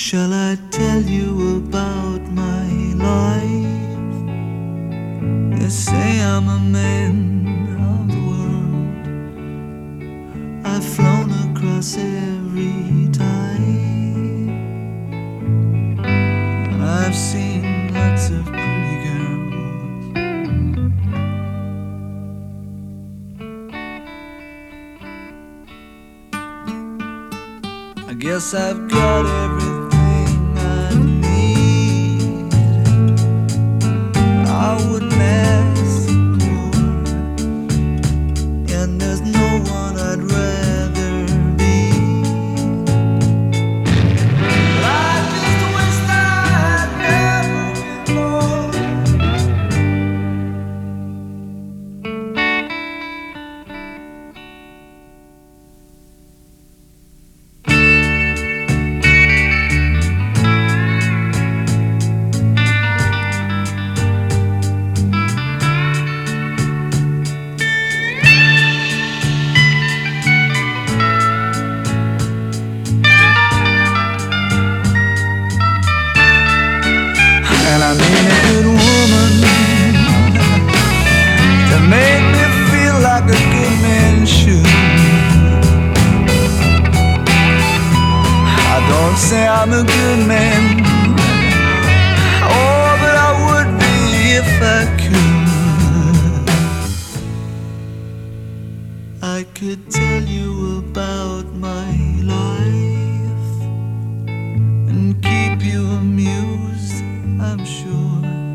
Shall I tell you about my life? They say I'm a man of the world. I've flown across every tide. And I've seen lots of pretty girls. I guess I've got everything I a good woman to make me feel like a good man should. I don't say I'm a good man, oh, but I would be if I could. I could tell you about my life and keep you amused, I'm sure.